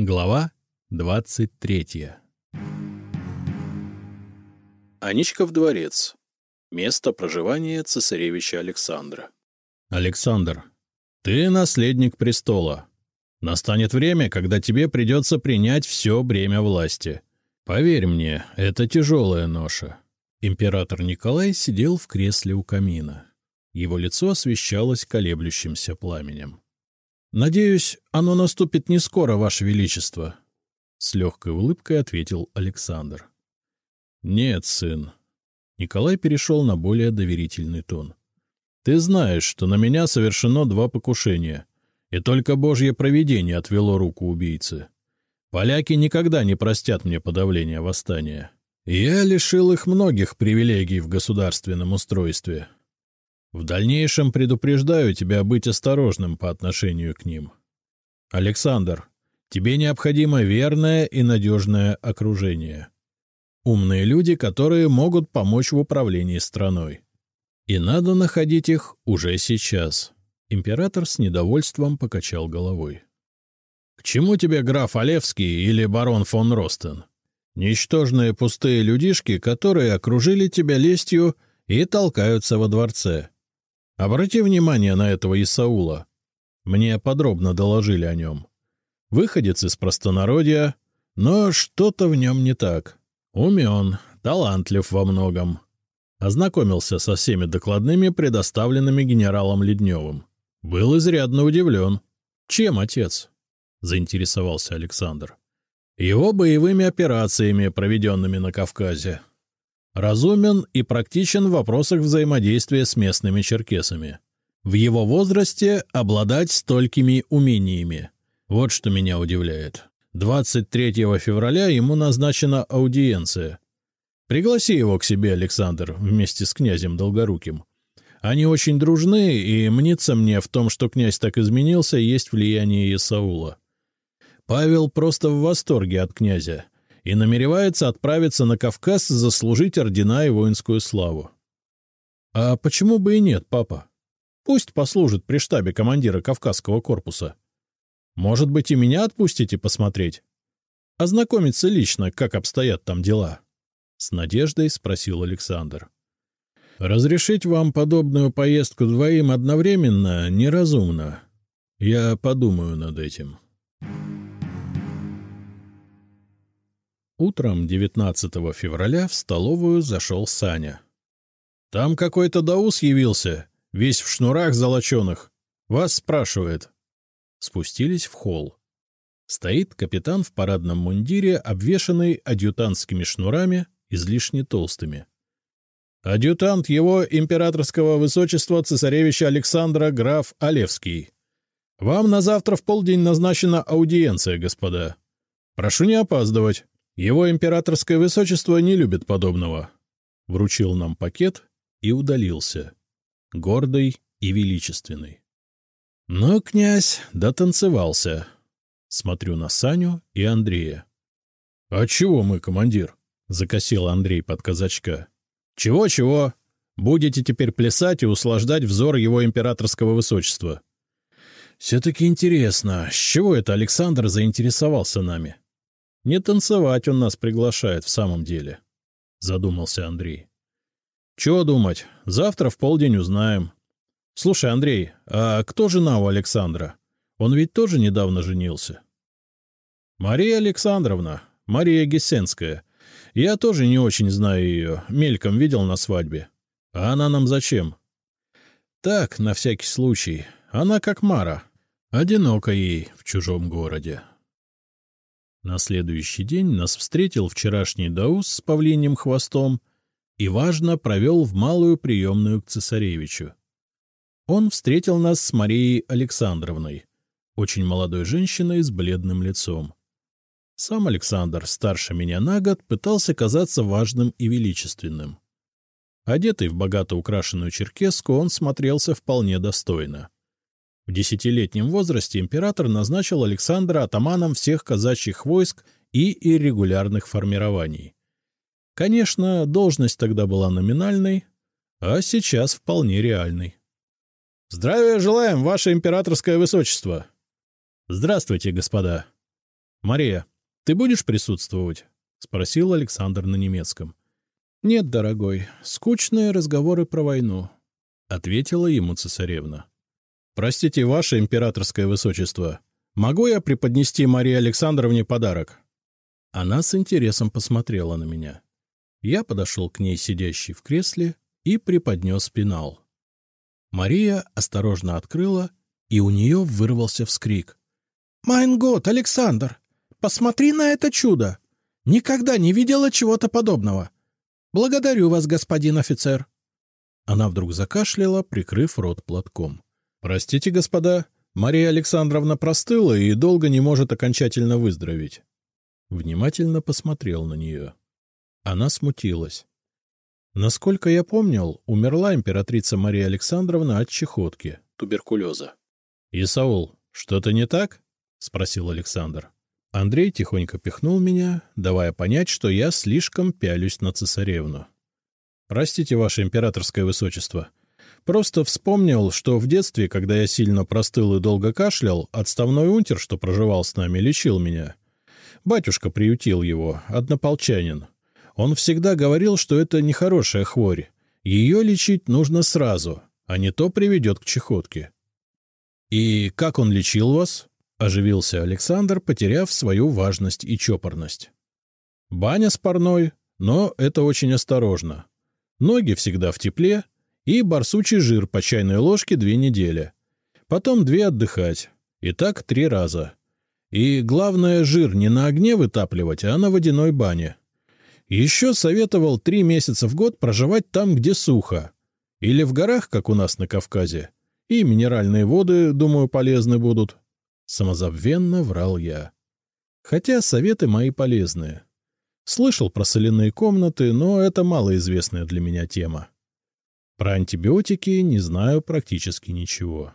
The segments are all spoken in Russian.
Глава 23 Аничков дворец. Место проживания цесаревича Александра. Александр, ты наследник престола. Настанет время, когда тебе придется принять все бремя власти. Поверь мне, это тяжелая ноша. Император Николай сидел в кресле у камина. Его лицо освещалось колеблющимся пламенем. «Надеюсь, оно наступит не скоро, Ваше Величество», — с легкой улыбкой ответил Александр. «Нет, сын». Николай перешел на более доверительный тон. «Ты знаешь, что на меня совершено два покушения, и только Божье провидение отвело руку убийцы. Поляки никогда не простят мне подавления восстания. Я лишил их многих привилегий в государственном устройстве, в дальнейшем предупреждаю тебя быть осторожным по отношению к ним. Александр, тебе необходимо верное и надежное окружение. Умные люди, которые могут помочь в управлении страной. И надо находить их уже сейчас. Император с недовольством покачал головой. «К чему тебе граф Олевский или барон фон Ростен? Ничтожные пустые людишки, которые окружили тебя лестью и толкаются во дворце. Обрати внимание на этого Исаула. Мне подробно доложили о нем. Выходец из простонародья, но что-то в нем не так. Умен, талантлив во многом. Ознакомился со всеми докладными, предоставленными генералом Ледневым. Был изрядно удивлен. «Чем отец?» — заинтересовался Александр. «Его боевыми операциями, проведенными на Кавказе разумен и практичен в вопросах взаимодействия с местными черкесами. В его возрасте обладать столькими умениями. Вот что меня удивляет. 23 февраля ему назначена аудиенция. Пригласи его к себе, Александр, вместе с князем Долгоруким. Они очень дружны, и мнится мне в том, что князь так изменился, есть влияние Исаула. Павел просто в восторге от князя — и намеревается отправиться на Кавказ заслужить ордена и воинскую славу. А почему бы и нет, папа? Пусть послужит при штабе командира Кавказского корпуса. Может быть, и меня отпустите посмотреть? Ознакомиться лично, как обстоят там дела? С надеждой спросил Александр. Разрешить вам подобную поездку двоим одновременно неразумно. Я подумаю над этим. Утром 19 февраля в столовую зашел Саня. — Там какой-то даус явился, весь в шнурах золоченых. Вас спрашивает. Спустились в холл. Стоит капитан в парадном мундире, обвешанный адъютантскими шнурами, излишне толстыми. Адъютант его императорского высочества цесаревича Александра граф Олевский. Вам на завтра в полдень назначена аудиенция, господа. Прошу не опаздывать. Его императорское высочество не любит подобного. Вручил нам пакет и удалился. Гордый и величественный. Но князь дотанцевался. Смотрю на Саню и Андрея. — А чего мы, командир? — закосил Андрей под казачка. «Чего, — Чего-чего? Будете теперь плясать и услаждать взор его императорского высочества. — Все-таки интересно, с чего это Александр заинтересовался нами? — не танцевать он нас приглашает в самом деле, — задумался Андрей. — Чего думать, завтра в полдень узнаем. Слушай, Андрей, а кто жена у Александра? Он ведь тоже недавно женился. — Мария Александровна, Мария Гессенская. Я тоже не очень знаю ее, мельком видел на свадьбе. А она нам зачем? — Так, на всякий случай. Она как Мара. Одиноко ей в чужом городе. На следующий день нас встретил вчерашний Даус с павлиним хвостом и, важно, провел в малую приемную к цесаревичу. Он встретил нас с Марией Александровной, очень молодой женщиной с бледным лицом. Сам Александр, старше меня на год, пытался казаться важным и величественным. Одетый в богато украшенную черкеску, он смотрелся вполне достойно. В десятилетнем возрасте император назначил Александра атаманом всех казачьих войск и иррегулярных формирований. Конечно, должность тогда была номинальной, а сейчас вполне реальной. — Здравия желаем, ваше императорское высочество! — Здравствуйте, господа! — Мария, ты будешь присутствовать? — спросил Александр на немецком. — Нет, дорогой, скучные разговоры про войну, — ответила ему цесаревна. — Простите, ваше императорское высочество, могу я преподнести Марии Александровне подарок? Она с интересом посмотрела на меня. Я подошел к ней, сидящей в кресле, и преподнес пенал. Мария осторожно открыла, и у нее вырвался вскрик. — Майн год, Александр! Посмотри на это чудо! Никогда не видела чего-то подобного. Благодарю вас, господин офицер. Она вдруг закашляла, прикрыв рот платком. — Простите, господа, Мария Александровна простыла и долго не может окончательно выздороветь. Внимательно посмотрел на нее. Она смутилась. Насколько я помнил, умерла императрица Мария Александровна от чехотки. Туберкулеза. — Исаул, что-то не так? — спросил Александр. Андрей тихонько пихнул меня, давая понять, что я слишком пялюсь на цесаревну. — Простите, ваше императорское высочество. Просто вспомнил, что в детстве, когда я сильно простыл и долго кашлял, отставной унтер, что проживал с нами, лечил меня. Батюшка приютил его, однополчанин. Он всегда говорил, что это нехорошая хворь. Ее лечить нужно сразу, а не то приведет к чехотке. — И как он лечил вас? — оживился Александр, потеряв свою важность и чопорность. — Баня с парной, но это очень осторожно. Ноги всегда в тепле и барсучий жир по чайной ложке две недели. Потом две отдыхать. И так три раза. И главное, жир не на огне вытапливать, а на водяной бане. Еще советовал три месяца в год проживать там, где сухо. Или в горах, как у нас на Кавказе. И минеральные воды, думаю, полезны будут. Самозабвенно врал я. Хотя советы мои полезные. Слышал про соляные комнаты, но это малоизвестная для меня тема. Про антибиотики не знаю практически ничего.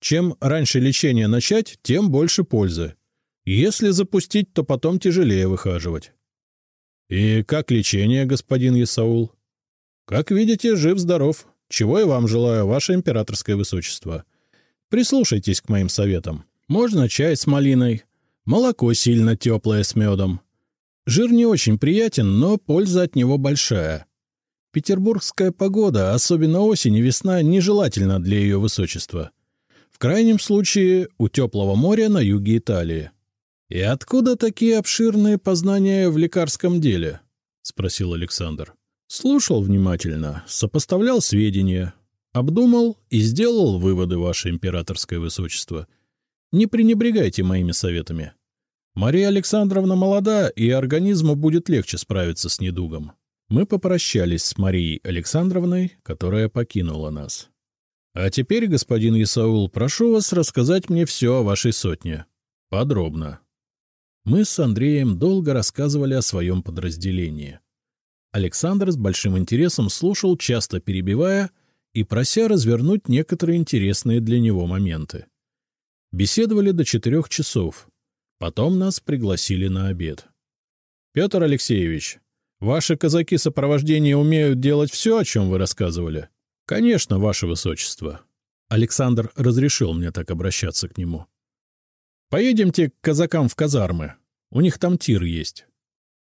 Чем раньше лечение начать, тем больше пользы. Если запустить, то потом тяжелее выхаживать. И как лечение, господин Исаул? Как видите, жив-здоров. Чего я вам желаю, ваше императорское высочество. — Прислушайтесь к моим советам. Можно чай с малиной, молоко сильно теплое с медом. Жир не очень приятен, но польза от него большая. Петербургская погода, особенно осень и весна, нежелательна для ее высочества. В крайнем случае, у теплого моря на юге Италии. — И откуда такие обширные познания в лекарском деле? — спросил Александр. Слушал внимательно, сопоставлял сведения, Обдумал и сделал выводы, ваше императорское высочество. Не пренебрегайте моими советами. Мария Александровна молода, и организму будет легче справиться с недугом. Мы попрощались с Марией Александровной, которая покинула нас. А теперь, господин Исаул, прошу вас рассказать мне все о вашей сотне. Подробно. Мы с Андреем долго рассказывали о своем подразделении. Александр с большим интересом слушал, часто перебивая — и прося развернуть некоторые интересные для него моменты. Беседовали до четырех часов. Потом нас пригласили на обед. — Петр Алексеевич, ваши казаки сопровождения умеют делать все, о чем вы рассказывали? — Конечно, ваше высочество. Александр разрешил мне так обращаться к нему. — Поедемте к казакам в казармы. У них там тир есть.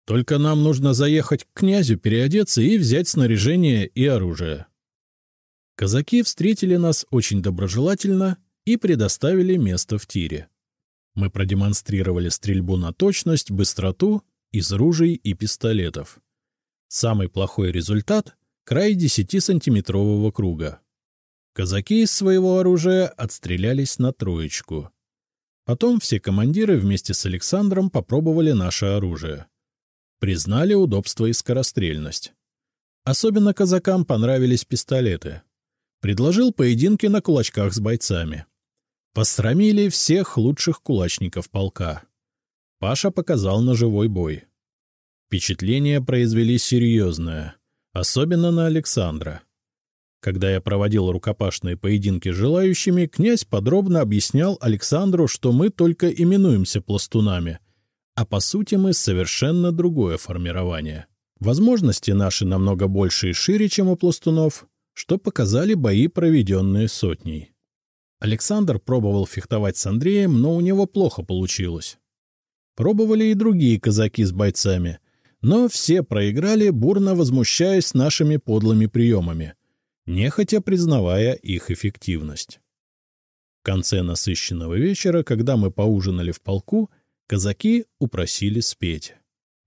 Только нам нужно заехать к князю, переодеться и взять снаряжение и оружие. Казаки встретили нас очень доброжелательно и предоставили место в тире. Мы продемонстрировали стрельбу на точность, быстроту из ружей и пистолетов. Самый плохой результат — край 10-сантиметрового круга. Казаки из своего оружия отстрелялись на троечку. Потом все командиры вместе с Александром попробовали наше оружие. Признали удобство и скорострельность. Особенно казакам понравились пистолеты. Предложил поединки на кулачках с бойцами. Посрамили всех лучших кулачников полка. Паша показал ножевой бой. Впечатление произвели серьезное, особенно на Александра. Когда я проводил рукопашные поединки с желающими, князь подробно объяснял Александру, что мы только именуемся пластунами, а по сути мы совершенно другое формирование. Возможности наши намного больше и шире, чем у пластунов, что показали бои, проведенные сотней. Александр пробовал фехтовать с Андреем, но у него плохо получилось. Пробовали и другие казаки с бойцами, но все проиграли, бурно возмущаясь нашими подлыми приемами, нехотя признавая их эффективность. В конце насыщенного вечера, когда мы поужинали в полку, казаки упросили спеть.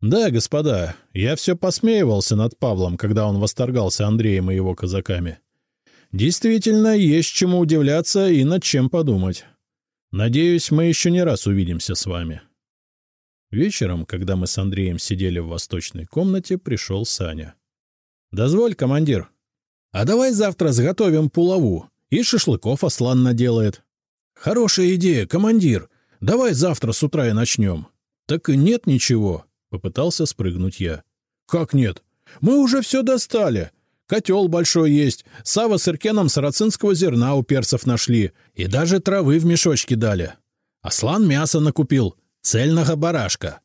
Да, господа, я все посмеивался над Павлом, когда он восторгался Андреем и его казаками. Действительно, есть чему удивляться и над чем подумать. Надеюсь, мы еще не раз увидимся с вами. Вечером, когда мы с Андреем сидели в восточной комнате, пришел Саня. — Дозволь, командир. — А давай завтра сготовим пулаву, и шашлыков Аслан наделает. — Хорошая идея, командир. Давай завтра с утра и начнем. — Так и нет ничего, — попытался спрыгнуть я. — Как нет? Мы уже все достали. Котел большой есть, Сава с Иркеном сарацинского зерна у перцев нашли, и даже травы в мешочке дали. Аслан мясо накупил, Цельного барашка.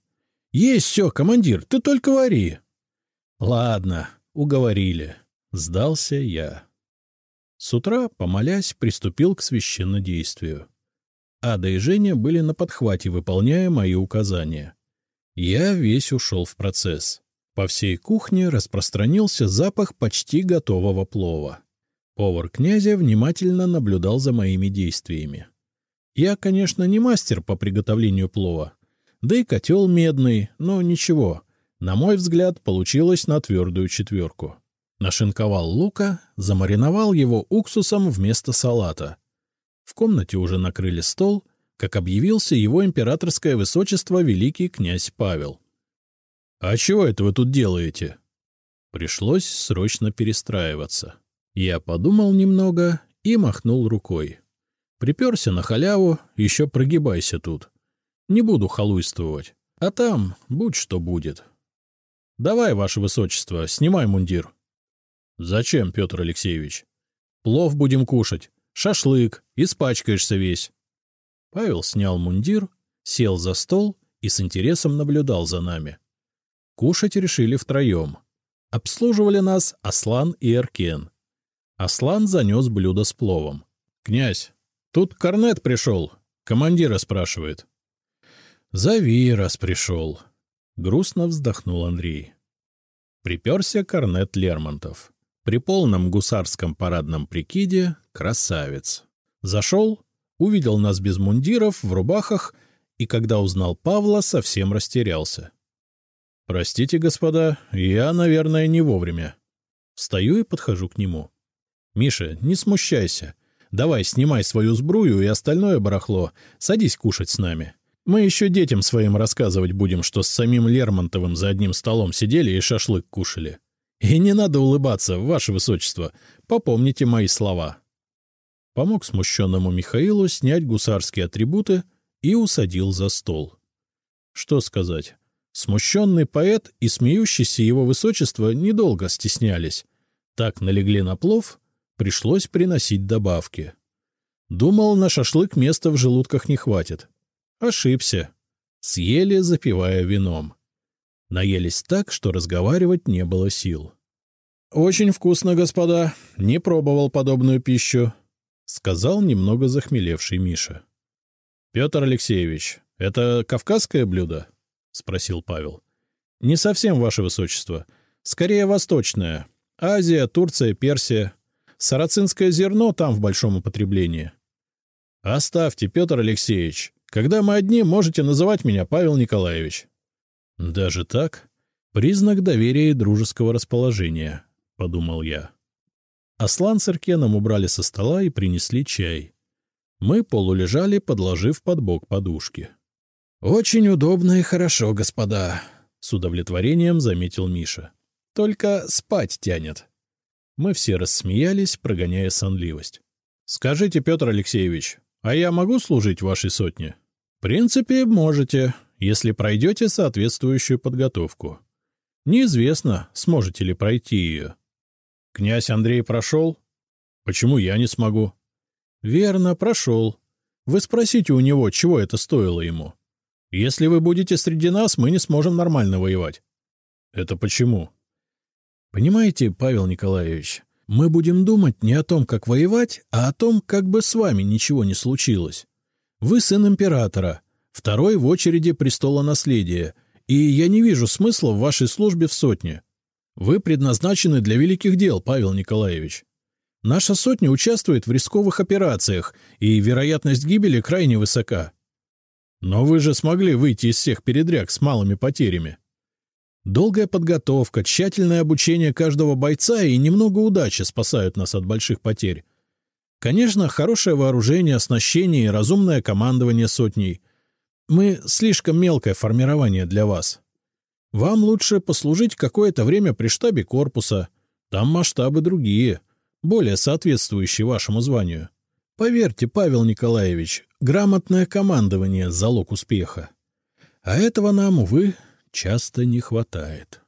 Есть все, командир, ты только вари. Ладно, уговорили. Сдался я. С утра, помолясь, приступил к священнодействию. Ада и Женя были на подхвате, выполняя мои указания. Я весь ушел в процесс. По всей кухне распространился запах почти готового плова. Повар князя внимательно наблюдал за моими действиями. Я, конечно, не мастер по приготовлению плова. Да и котел медный, но ничего. На мой взгляд, получилось на твердую четверку. Нашинковал лука, замариновал его уксусом вместо салата. В комнате уже накрыли стол, как объявился его императорское высочество великий князь Павел. — А чего это вы тут делаете? Пришлось срочно перестраиваться. Я подумал немного и махнул рукой. Приперся на халяву, еще прогибайся тут. Не буду халуйствовать. А там будь что будет. Давай, ваше высочество, снимай мундир. Зачем, Петр Алексеевич? Плов будем кушать, шашлык, испачкаешься весь. Павел снял мундир, сел за стол и с интересом наблюдал за нами. Кушать решили втроем. Обслуживали нас Аслан и Эркен. Аслан занес блюдо с пловом. — Князь, Тут корнет пришел. Командира спрашивает. «Зови, раз пришел». Грустно вздохнул Андрей. Приперся корнет Лермонтов. При полном гусарском парадном прикиде красавец. Зашел, увидел нас без мундиров, в рубахах, и когда узнал Павла, совсем растерялся. «Простите, господа, я, наверное, не вовремя». Встаю и подхожу к нему. «Миша, не смущайся. Давай, снимай свою сбрую и остальное барахло, садись кушать с нами. Мы еще детям своим рассказывать будем, что с самим Лермонтовым за одним столом сидели и шашлык кушали. И не надо улыбаться, ваше высочество, попомните мои слова». Помог смущенному Михаилу снять гусарские атрибуты и усадил за стол. Что сказать? Смущенный поэт и смеющийся его высочество недолго стеснялись. Так налегли на плов Пришлось приносить добавки. Думал, на шашлык места в желудках не хватит. Ошибся. Съели, запивая вином. Наелись так, что разговаривать не было сил. «Очень вкусно, господа. Не пробовал подобную пищу», — сказал немного захмелевший Миша. «Петр Алексеевич, это кавказское блюдо?» — спросил Павел. «Не совсем, ваше высочество. Скорее, восточное. Азия, Турция, Персия. Сарацинское зерно там в большом употреблении. Оставьте, Петр Алексеевич. Когда мы одни, можете называть меня Павел Николаевич. Даже так? Признак доверия и дружеского расположения, — подумал я. Аслан с Иркеном убрали со стола и принесли чай. Мы полулежали, подложив под бок подушки. — Очень удобно и хорошо, господа, — с удовлетворением заметил Миша. — Только спать тянет. Мы все рассмеялись, прогоняя сонливость. — Скажите, Петр Алексеевич, а я могу служить вашей сотне? — В принципе, можете, если пройдете соответствующую подготовку. Неизвестно, сможете ли пройти ее. Князь Андрей прошел? Почему я не смогу? Верно, прошел. Вы спросите у него, чего это стоило ему. Если вы будете среди нас, мы не сможем нормально воевать. Это почему? Понимаете, Павел Николаевич, мы будем думать не о том, как воевать, а о том, как бы с вами ничего не случилось. Вы сын императора. Второй в очереди престола наследия, и я не вижу смысла в вашей службе в сотне. Вы предназначены для великих дел, Павел Николаевич. Наша сотня участвует в рисковых операциях, и вероятность гибели крайне высока. Но вы же смогли выйти из всех передряг с малыми потерями. Долгая подготовка, тщательное обучение каждого бойца и немного удачи спасают нас от больших потерь. Конечно, хорошее вооружение, оснащение и разумное командование сотней. Мы слишком мелкое формирование для вас. Вам лучше послужить какое-то время при штабе корпуса. Там масштабы другие, более соответствующие вашему званию. Поверьте, Павел Николаевич, грамотное командование – залог успеха. А этого нам, увы, часто не хватает.